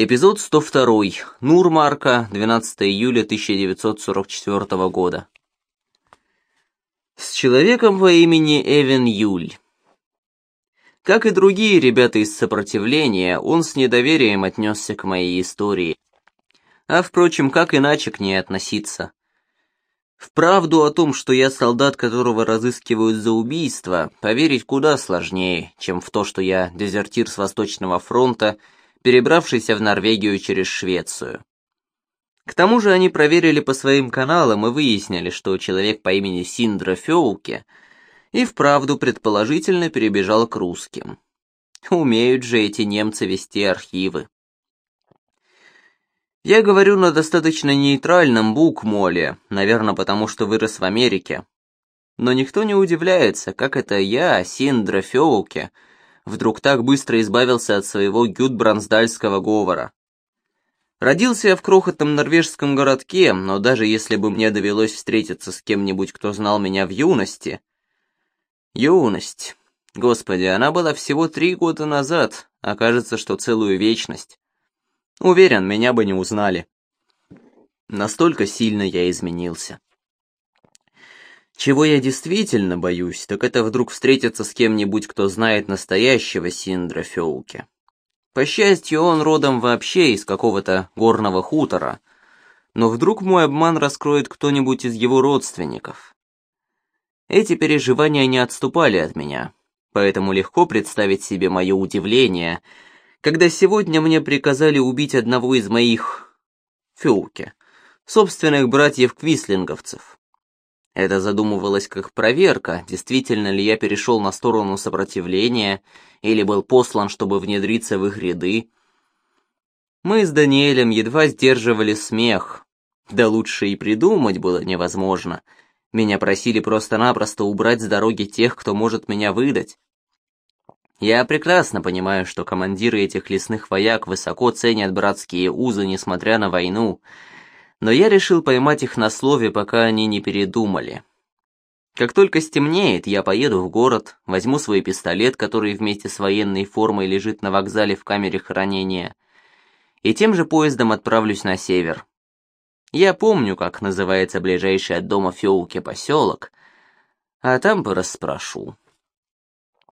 Эпизод 102. Нурмарка, 12 июля 1944 года. С человеком по имени Эвен Юль. Как и другие ребята из сопротивления, он с недоверием отнесся к моей истории. А впрочем, как иначе к ней относиться? В правду о том, что я солдат, которого разыскивают за убийство, поверить куда сложнее, чем в то, что я дезертир с Восточного фронта – перебравшийся в Норвегию через Швецию. К тому же они проверили по своим каналам и выяснили, что человек по имени Синдра Феуке и вправду предположительно перебежал к русским. Умеют же эти немцы вести архивы. Я говорю на достаточно нейтральном букмоле, наверное, потому что вырос в Америке. Но никто не удивляется, как это я, Синдра Феуке, вдруг так быстро избавился от своего гюдбрансдальского говора. Родился я в крохотном норвежском городке, но даже если бы мне довелось встретиться с кем-нибудь, кто знал меня в юности... Юность. Господи, она была всего три года назад, а кажется, что целую вечность. Уверен, меня бы не узнали. Настолько сильно я изменился. Чего я действительно боюсь, так это вдруг встретиться с кем-нибудь, кто знает настоящего Синдра Феуке. По счастью, он родом вообще из какого-то горного хутора, но вдруг мой обман раскроет кто-нибудь из его родственников. Эти переживания не отступали от меня, поэтому легко представить себе мое удивление, когда сегодня мне приказали убить одного из моих... Феуке, собственных братьев-квислинговцев. Это задумывалось как проверка, действительно ли я перешел на сторону сопротивления или был послан, чтобы внедриться в их ряды. Мы с Даниэлем едва сдерживали смех. Да лучше и придумать было невозможно. Меня просили просто-напросто убрать с дороги тех, кто может меня выдать. Я прекрасно понимаю, что командиры этих лесных вояк высоко ценят братские узы, несмотря на войну, но я решил поймать их на слове, пока они не передумали. Как только стемнеет, я поеду в город, возьму свой пистолет, который вместе с военной формой лежит на вокзале в камере хранения, и тем же поездом отправлюсь на север. Я помню, как называется ближайший от дома Феуке поселок, а там пораспрошу.